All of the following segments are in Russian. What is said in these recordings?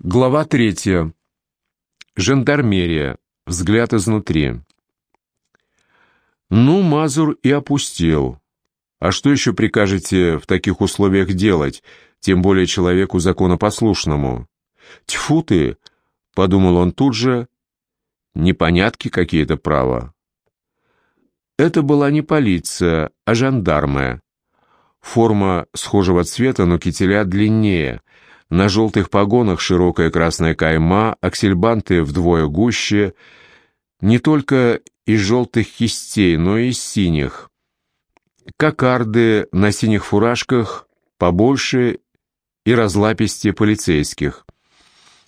Глава третья. Жандармерия. Взгляд изнутри. Ну, Мазур и опустел. А что еще прикажете в таких условиях делать, тем более человеку законопослушному? Тьфу ты, подумал он тут же, непонятки какие-то право. Это была не полиция, а жандармы. Форма схожего цвета, но кителя длиннее — на желтых погонах широкая красная кайма, аксельбанты вдвое гуще, не только из желтых кистей, но и из синих. Кокарды на синих фуражках побольше и разлапистее полицейских.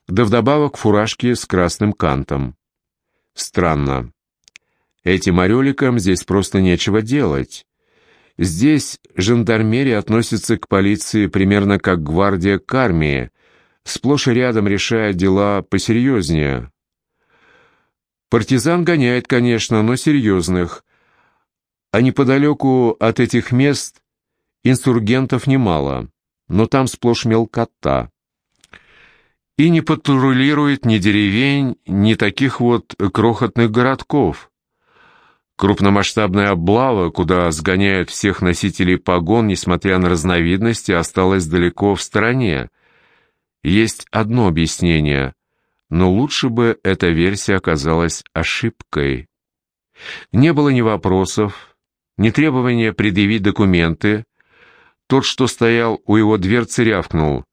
Да вдобавок фуражки с красным кантом. Странно. Этим ореликам здесь просто нечего делать. Здесь жандармерия относится к полиции примерно как гвардия к армии, сплошь и рядом решая дела посерьезнее. Партизан гоняет, конечно, но серьезных, а неподалеку от этих мест инсургентов немало, но там сплошь мелкота. И не патрулирует ни деревень, ни таких вот крохотных городков. Крупномасштабная облава, куда сгоняют всех носителей погон, несмотря на разновидности, осталась далеко в стороне. Есть одно объяснение, но лучше бы эта версия оказалась ошибкой. Не было ни вопросов, ни требования предъявить документы. Тот, что стоял у его дверцы, рявкнул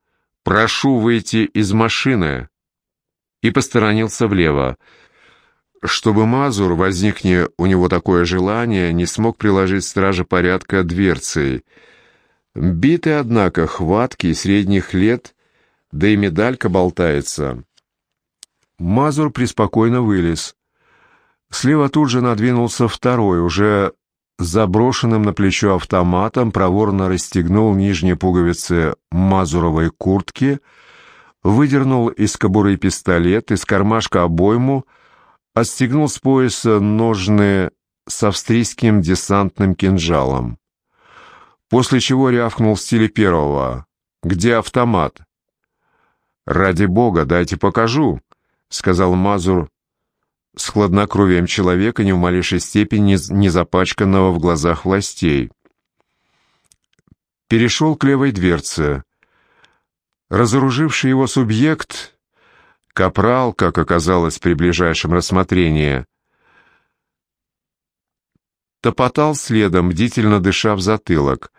«Прошу выйти из машины» и посторонился влево, чтобы Мазур, возникне у него такое желание, не смог приложить страже порядка дверцей. Битый, однако, хваткий, средних лет, да и медалька болтается. Мазур преспокойно вылез. Слева тут же надвинулся второй, уже заброшенным на плечо автоматом, проворно расстегнул нижние пуговицы мазуровой куртки, выдернул из кобуры пистолет, из кармашка обойму — отстегнул с пояса ножны с австрийским десантным кинжалом. После чего рявкнул в стиле первого. «Где автомат?» «Ради бога, дайте покажу», — сказал Мазур с хладнокровием человека, ни в малейшей степени не запачканного в глазах властей. Перешел к левой дверце. Разоруживший его субъект Капрал, как оказалось при ближайшем рассмотрении, топотал следом, бдительно дыша в затылок.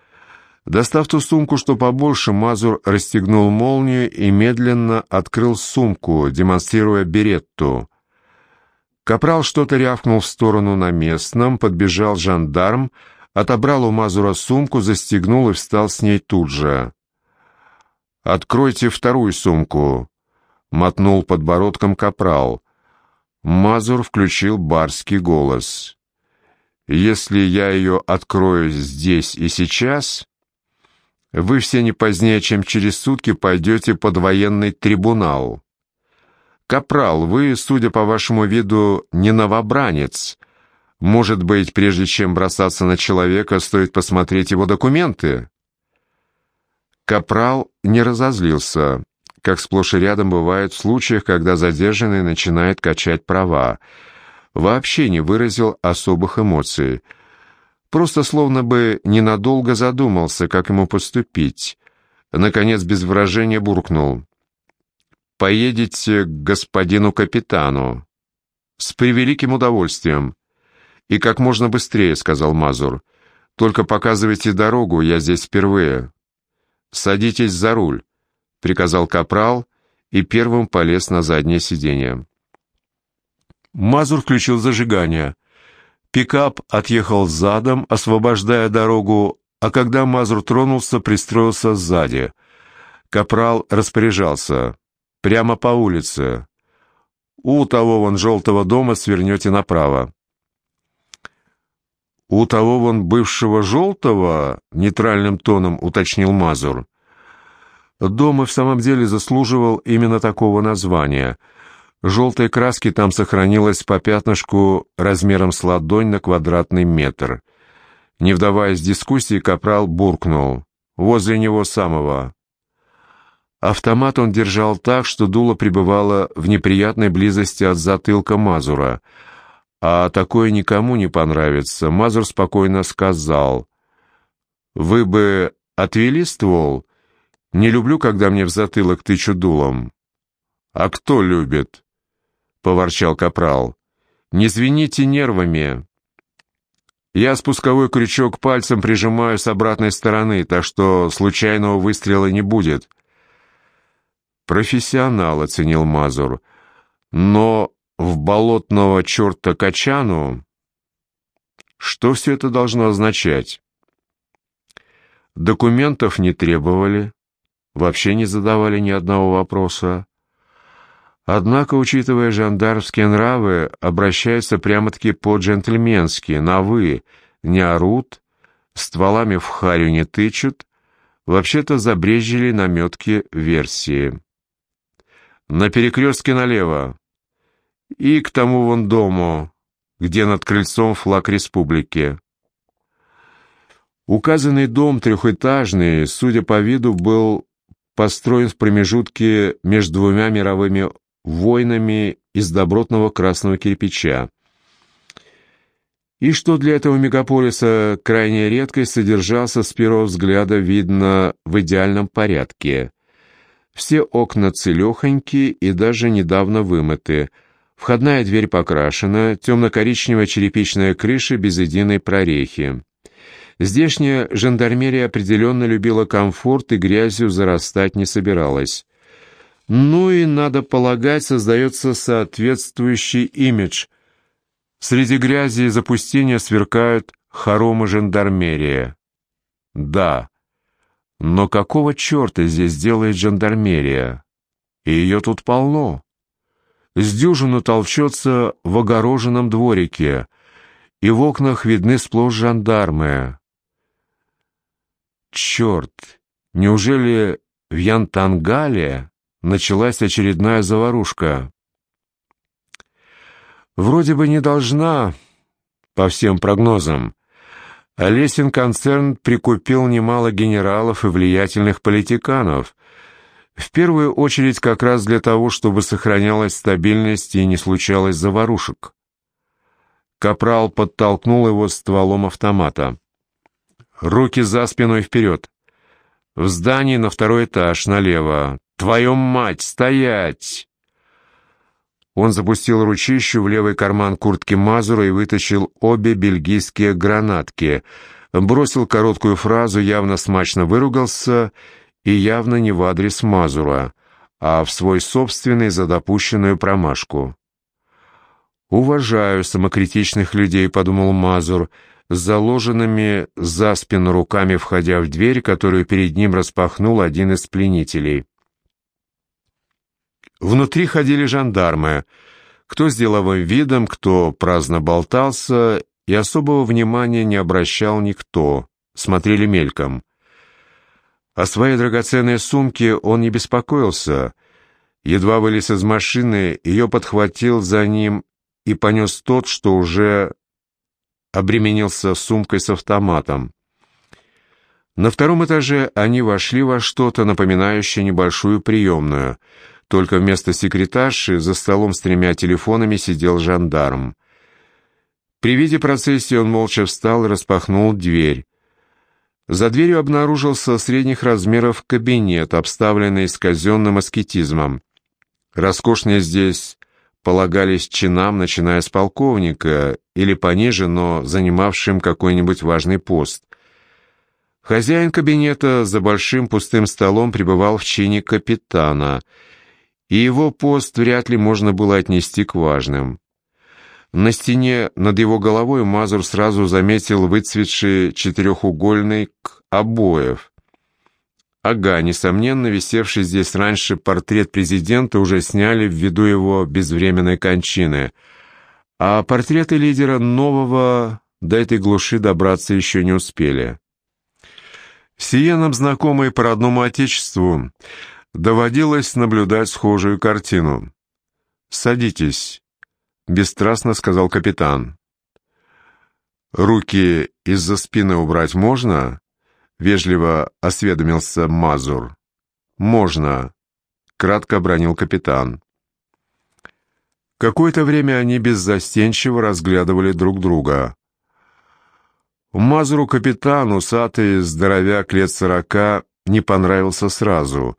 Достав ту сумку, что побольше, Мазур расстегнул молнию и медленно открыл сумку, демонстрируя беретту. Капрал что-то рявкнул в сторону на местном, подбежал жандарм, отобрал у Мазура сумку, застегнул и встал с ней тут же. «Откройте вторую сумку», — мотнул подбородком капрал. Мазур включил барский голос. «Если я ее открою здесь и сейчас, вы все не позднее, чем через сутки пойдете под военный трибунал. Капрал, вы, судя по вашему виду, не новобранец. Может быть, прежде чем бросаться на человека, стоит посмотреть его документы?» Капрал не разозлился как сплошь и рядом бывает в случаях, когда задержанный начинает качать права. Вообще не выразил особых эмоций. Просто словно бы ненадолго задумался, как ему поступить. Наконец, без выражения буркнул. «Поедете к господину капитану». «С превеликим удовольствием». «И как можно быстрее», — сказал Мазур. «Только показывайте дорогу, я здесь впервые». «Садитесь за руль». — приказал капрал и первым полез на заднее сиденье. Мазур включил зажигание. Пикап отъехал задом, освобождая дорогу, а когда Мазур тронулся, пристроился сзади. Капрал распоряжался. «Прямо по улице. У того вон желтого дома свернете направо». «У того вон бывшего желтого?» — нейтральным тоном уточнил Мазур. Дом и в самом деле заслуживал именно такого названия. Желтой краски там сохранилось по пятнышку размером с ладонь на квадратный метр. Не вдаваясь в дискуссии, капрал буркнул. «Возле него самого». Автомат он держал так, что дуло пребывало в неприятной близости от затылка Мазура. А такое никому не понравится. Мазур спокойно сказал. «Вы бы отвели ствол? Не люблю, когда мне в затылок тычу дулом». «А кто любит?» — поворчал Капрал. «Не звените нервами. Я спусковой крючок пальцем прижимаю с обратной стороны, так что случайного выстрела не будет». «Профессионал», — оценил Мазур. «Но в болотного черта Качану...» Что все это должно означать? Документов не требовали, вообще не задавали ни одного вопроса. Однако, учитывая жандармские нравы, обращаются прямо-таки по-джентльменски, на «вы», не орут, стволами в харю не тычут, вообще-то забрежили наметки версии. На перекрестке налево и к тому вон дому, где над крыльцом флаг республики. Указанный дом трехэтажный, судя по виду, был построен в промежутке между двумя мировыми войнами из добротного красного кирпича. И что для этого мегаполиса крайне редко содержался с первого взгляда видно в идеальном порядке. Все окна целехоньки и даже недавно вымыты. Входная дверь покрашена, темно-коричневая черепичная крыша без единой прорехи. Здешняя жандармерия определенно любила комфорт и грязью зарастать не собиралась. Ну и, надо полагать, создается соответствующий имидж. Среди грязи и запустения сверкают хоромы жандармерия. Да, но какого черта здесь делает жандармерия? И ее тут полно. С дюжину толчется в огороженном дворике, и в окнах видны сплошь жандармы. Черт, неужели в Янтангале началась очередная заварушка. Вроде бы не должна, по всем прогнозам. Олесин концерн прикупил немало генералов и влиятельных политиканов, в первую очередь как раз для того, чтобы сохранялась стабильность и не случалось заварушек. Капрал подтолкнул его стволом автомата. «Руки за спиной вперед. В здании на второй этаж, налево. «Твою мать, стоять!» Он запустил ручищу в левый карман куртки Мазура и вытащил обе бельгийские гранатки. Бросил короткую фразу, явно смачно выругался и явно не в адрес Мазура, а в свой собственный за допущенную промашку. «Уважаю самокритичных людей», — подумал Мазур, заложенными за спину руками входя в дверь, которую перед ним распахнул один из пленителей. Внутри ходили жандармы, кто с деловым видом, кто праздно болтался, и особого внимания не обращал никто, смотрели мельком. О своей драгоценной сумке он не беспокоился. Едва вылез из машины, ее подхватил за ним и понес тот, что уже обременился сумкой с автоматом. На втором этаже они вошли во что-то, напоминающее небольшую приемную — только вместо секретарши за столом с тремя телефонами сидел жандарм. При виде процессии он молча встал и распахнул дверь. За дверью обнаружился средних размеров кабинет, обставленный с казенным аскетизмом. Роскошные здесь полагались чинам, начиная с полковника или пониже, но занимавшим какой-нибудь важный пост. Хозяин кабинета за большим пустым столом пребывал в чине капитана — и его пост вряд ли можно было отнести к важным. На стене над его головой Мазур сразу заметил выцветший четырехугольный обоев. Ага, несомненно, висевший здесь раньше портрет президента уже сняли ввиду его безвременной кончины, а портреты лидера нового до этой глуши добраться еще не успели. Сие нам знакомые по родному отечеству доводилось наблюдать схожую картину. «Садитесь», — бесстрастно сказал капитан. «Руки из-за спины убрать можно?» — вежливо осведомился Мазур. «Можно», — кратко обронил капитан. Какое-то время они беззастенчиво разглядывали друг друга. Мазуру капитан, усатый здоровяк лет сорока, не понравился сразу,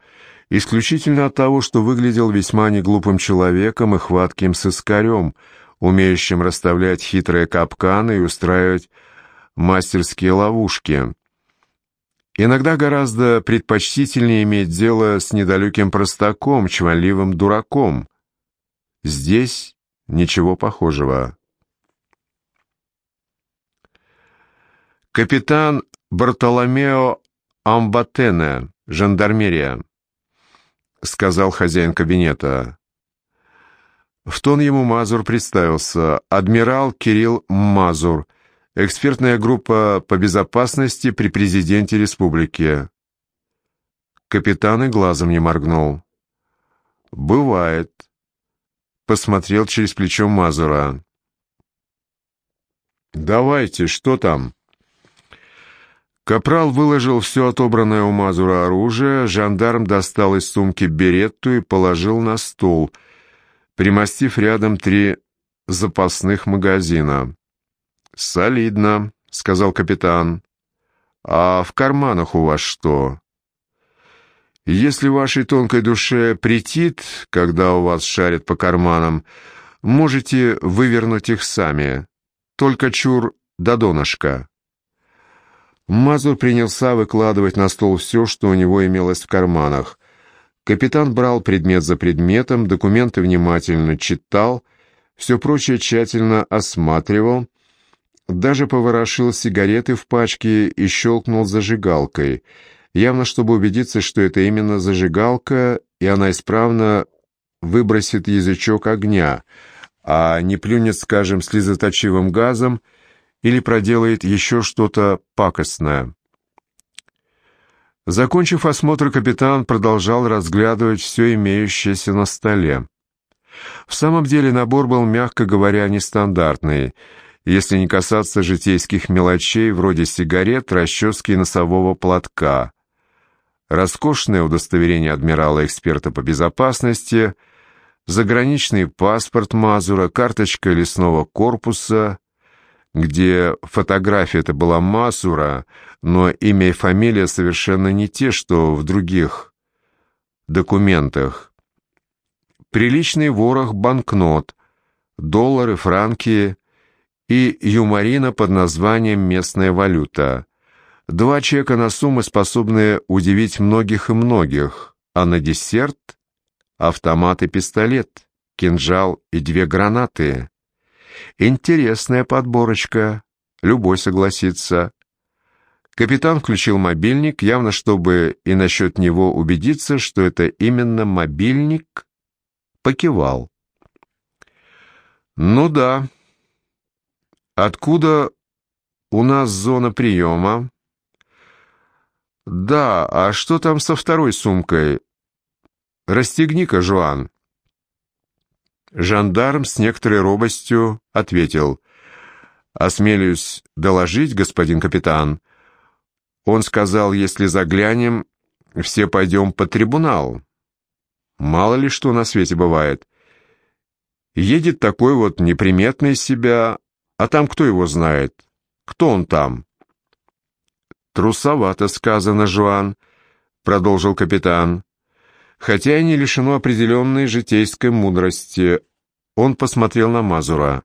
исключительно от того, что выглядел весьма неглупым человеком и хватким сыскарем, умеющим расставлять хитрые капканы и устраивать мастерские ловушки. Иногда гораздо предпочтительнее иметь дело с недалеким простаком, чванливым дураком. Здесь ничего похожего. Капитан Бартоломео Амбатене, жандармерия, сказал хозяин кабинета. В тон ему Мазур представился. Адмирал Кирилл Мазур, экспертная группа по безопасности при президенте республики. Капитан и глазом не моргнул. «Бывает», посмотрел через плечо Мазура. «Давайте, что там?» Капрал выложил все отобранное у Мазура оружие, жандарм достал из сумки беретту и положил на стол, примостив рядом три запасных магазина. «Солидно», — сказал капитан. «А в карманах у вас что?» Если вашей тонкой душе претит, когда у вас шарят по карманам, можете вывернуть их сами. Только чур до донышка. Мазур принялся выкладывать на стол все, что у него имелось в карманах. Капитан брал предмет за предметом, документы внимательно читал, все прочее тщательно осматривал, даже поворошил сигареты в пачке и щелкнул зажигалкой — явно чтобы убедиться, что это именно зажигалка, и она исправно выбросит язычок огня, а не плюнет, скажем, слезоточивым газом или проделает еще что-то пакостное. Закончив осмотр, капитан продолжал разглядывать все имеющееся на столе. В самом деле набор был, мягко говоря, нестандартный, если не касаться житейских мелочей вроде сигарет, расчески и носового платка роскошное удостоверение адмирала-эксперта по безопасности, заграничный паспорт Мазура, карточка лесного корпуса, где фотография это была Мазура, но имя и фамилия совершенно не те, что в других документах. Приличный ворох банкнот, доллары, франки и юморина под названием «Местная валюта». Два чека на суммы, способные удивить многих и многих, а на десерт — автомат и пистолет, кинжал и две гранаты. Интересная подборочка, любой согласится. Капитан включил мобильник, явно чтобы и насчет него убедиться, что это именно мобильник, покивал. «Ну да. Откуда у нас зона приема?» «Да, а что там со второй сумкой? Расстегни-ка, Жуан». Жандарм с некоторой робостью ответил. «Осмелюсь доложить, господин капитан. Он сказал, если заглянем, все пойдем под трибунал. Мало ли что на свете бывает. Едет такой вот неприметный себя, а там кто его знает? Кто он там?» «Трусовато сказано, Жуан», — продолжил капитан. «Хотя и не лишено определенной житейской мудрости». Он посмотрел на Мазура.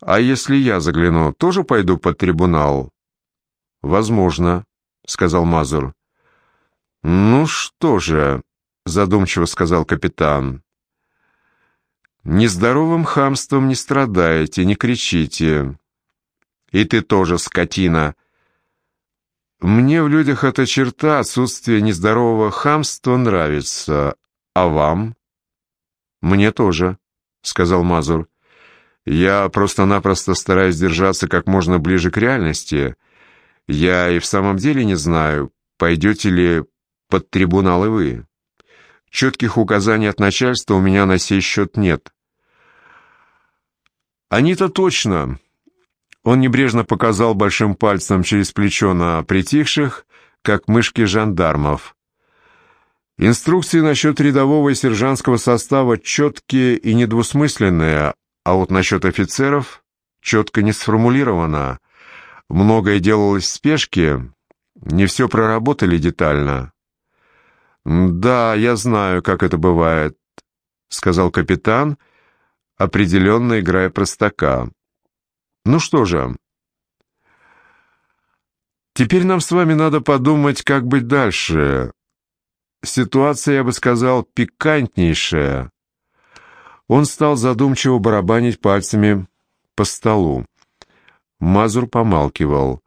«А если я загляну, тоже пойду под трибунал?» «Возможно», — сказал Мазур. «Ну что же», — задумчиво сказал капитан. «Нездоровым хамством не страдаете, не кричите. И ты тоже, скотина», мне в людях эта черта, отсутствие нездорового хамства, нравится. А вам? Мне тоже, сказал Мазур. Я просто-напросто стараюсь держаться как можно ближе к реальности. Я и в самом деле не знаю, пойдете ли под трибунал и вы. Четких указаний от начальства у меня на сей счет нет. Они-то точно, он небрежно показал большим пальцем через плечо на притихших, как мышки жандармов. Инструкции насчет рядового и сержантского состава четкие и недвусмысленные, а вот насчет офицеров четко не сформулировано. Многое делалось в спешке, не все проработали детально. «Да, я знаю, как это бывает», — сказал капитан, определенно играя простака. «Ну что же, теперь нам с вами надо подумать, как быть дальше. Ситуация, я бы сказал, пикантнейшая». Он стал задумчиво барабанить пальцами по столу. Мазур помалкивал.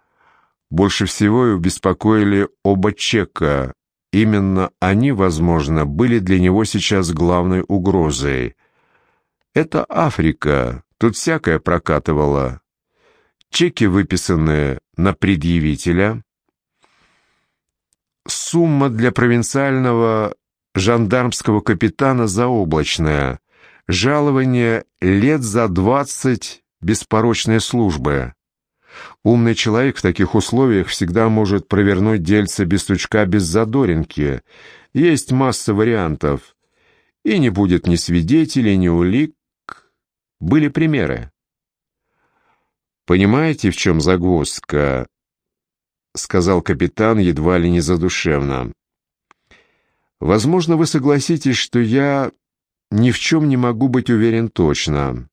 Больше всего его беспокоили оба чека. Именно они, возможно, были для него сейчас главной угрозой. Это Африка, тут всякое прокатывало. Чеки выписаны на предъявителя. Сумма для провинциального жандармского капитана заоблачная. Жалование лет за двадцать беспорочной службы. Умный человек в таких условиях всегда может провернуть дельце без сучка, без задоринки. Есть масса вариантов. И не будет ни свидетелей, ни улик. Были примеры. «Понимаете, в чем загвоздка?» — сказал капитан едва ли не задушевно. «Возможно, вы согласитесь, что я ни в чем не могу быть уверен точно.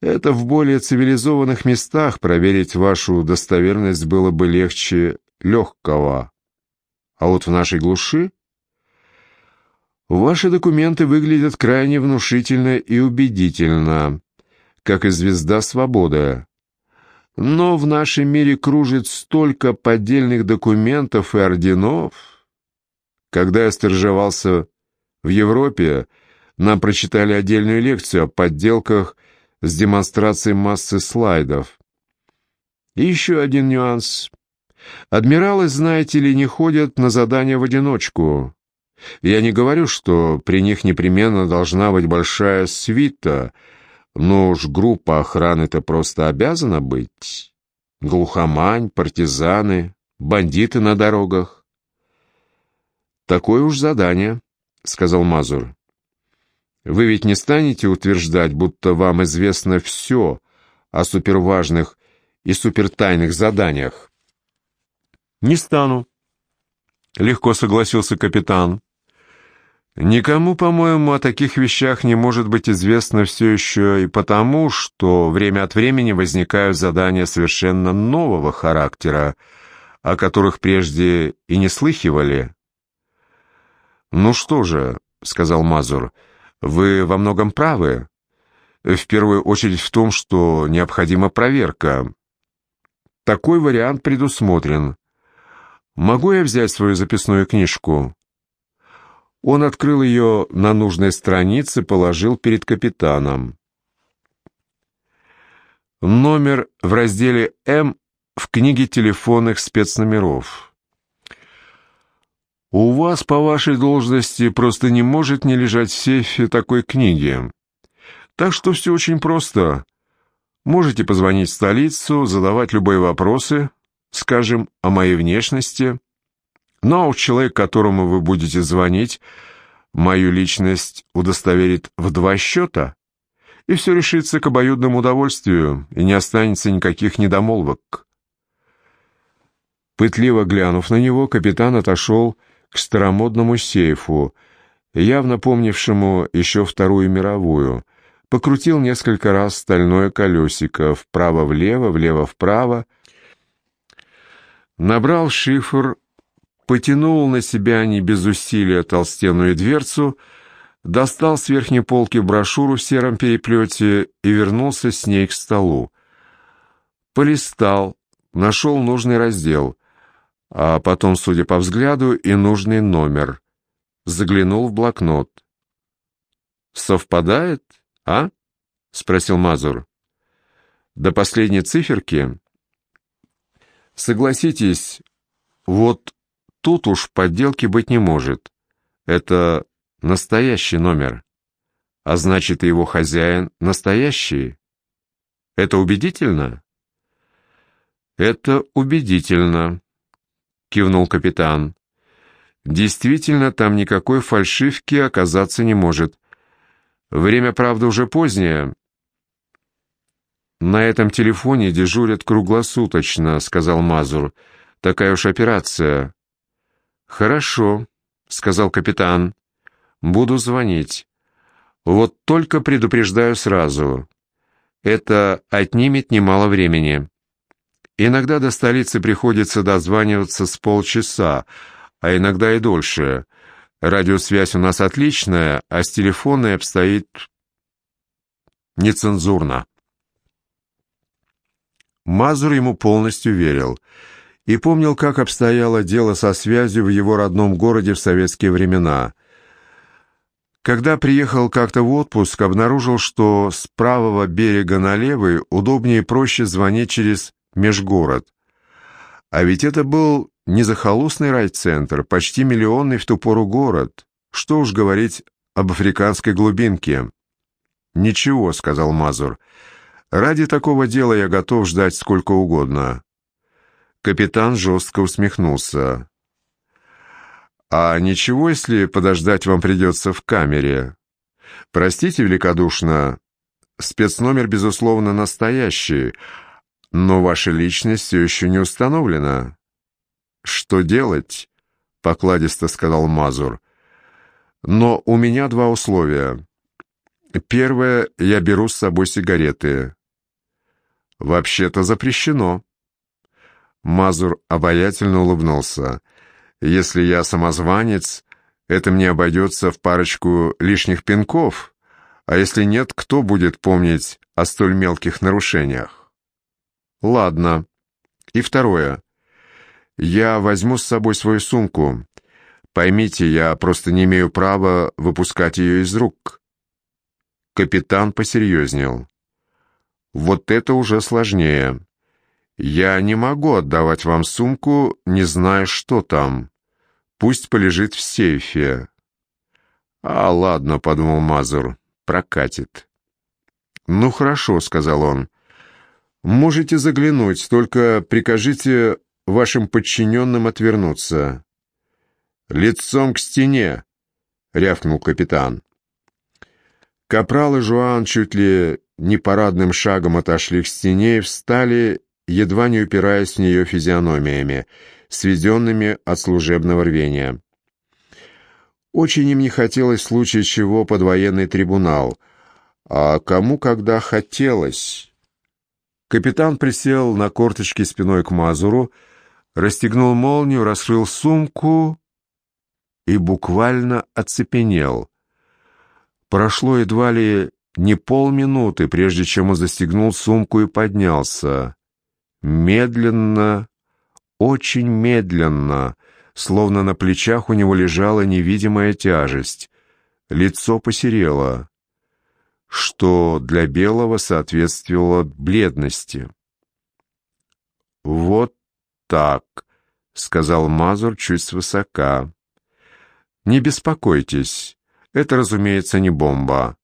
Это в более цивилизованных местах проверить вашу достоверность было бы легче легкого. А вот в нашей глуши ваши документы выглядят крайне внушительно и убедительно, как и звезда свободы. Но в нашем мире кружит столько поддельных документов и орденов. Когда я стажировался в Европе, нам прочитали отдельную лекцию о подделках с демонстрацией массы слайдов. И еще один нюанс. Адмиралы, знаете ли, не ходят на задания в одиночку. Я не говорю, что при них непременно должна быть большая свита, но уж группа охраны-то просто обязана быть. Глухомань, партизаны, бандиты на дорогах. «Такое уж задание», — сказал Мазур. Вы ведь не станете утверждать, будто вам известно все о суперважных и супертайных заданиях? Не стану. Легко согласился капитан. Никому, по-моему, о таких вещах не может быть известно все еще и потому, что время от времени возникают задания совершенно нового характера, о которых прежде и не слыхивали. «Ну что же», — сказал Мазур, — вы во многом правы. В первую очередь в том, что необходима проверка. Такой вариант предусмотрен. Могу я взять свою записную книжку? Он открыл ее на нужной странице, положил перед капитаном. Номер в разделе «М» в книге телефонных спецномеров. У вас по вашей должности просто не может не лежать в сейфе такой книги. Так что все очень просто. Можете позвонить в столицу, задавать любые вопросы, скажем, о моей внешности. Но уж человек, которому вы будете звонить, мою личность удостоверит в два счета, и все решится к обоюдному удовольствию, и не останется никаких недомолвок. Пытливо глянув на него, капитан отошел к старомодному сейфу, явно помнившему еще Вторую мировую, покрутил несколько раз стальное колесико вправо-влево, влево-вправо, набрал шифр, потянул на себя не без усилия толстенную дверцу, достал с верхней полки брошюру в сером переплете и вернулся с ней к столу. Полистал, нашел нужный раздел — а потом, судя по взгляду, и нужный номер. Заглянул в блокнот. «Совпадает, а?» — спросил Мазур. «До последней циферки?» «Согласитесь, вот тут уж подделки быть не может. Это настоящий номер. А значит, и его хозяин настоящий. Это убедительно?» «Это убедительно», — кивнул капитан. Действительно, там никакой фальшивки оказаться не может. Время, правда, уже позднее. «На этом телефоне дежурят круглосуточно», — сказал Мазур. «Такая уж операция». «Хорошо», — сказал капитан. «Буду звонить. Вот только предупреждаю сразу. Это отнимет немало времени. Иногда до столицы приходится дозваниваться с полчаса, а иногда и дольше. Радиосвязь у нас отличная, а с телефонной обстоит нецензурно. Мазур ему полностью верил и помнил, как обстояло дело со связью в его родном городе в советские времена. Когда приехал как-то в отпуск, обнаружил, что с правого берега на левый удобнее и проще звонить через межгород. А ведь это был не захолустный райцентр, почти миллионный в ту пору город. Что уж говорить об африканской глубинке. «Ничего», — сказал Мазур. «Ради такого дела я готов ждать сколько угодно». Капитан жестко усмехнулся. «А ничего, если подождать вам придется в камере? Простите великодушно, спецномер, безусловно, настоящий, но ваша личность все еще не установлена». «Что делать?» — покладисто сказал Мазур. «Но у меня два условия. Первое, я беру с собой сигареты». «Вообще-то запрещено». Мазур обаятельно улыбнулся. «Если я самозванец, это мне обойдется в парочку лишних пинков, а если нет, кто будет помнить о столь мелких нарушениях?» «Ладно. И второе. Я возьму с собой свою сумку. Поймите, я просто не имею права выпускать ее из рук. Капитан посерьезнел. Вот это уже сложнее. Я не могу отдавать вам сумку, не зная, что там. Пусть полежит в сейфе. А, ладно, подумал Мазур, прокатит. Ну хорошо, сказал он. Можете заглянуть, только прикажите вашим подчиненным отвернуться». «Лицом к стене!» — рявкнул капитан. Капрал и Жуан чуть ли не парадным шагом отошли к стене и встали, едва не упираясь в нее физиономиями, сведенными от служебного рвения. Очень им не хотелось в случае чего под военный трибунал, а кому когда хотелось. Капитан присел на корточки спиной к Мазуру, расстегнул молнию, раскрыл сумку и буквально оцепенел. Прошло едва ли не полминуты, прежде чем он застегнул сумку и поднялся. Медленно, очень медленно, словно на плечах у него лежала невидимая тяжесть. Лицо посерело, что для белого соответствовало бледности. Вот так», — сказал Мазур чуть свысока. «Не беспокойтесь, это, разумеется, не бомба.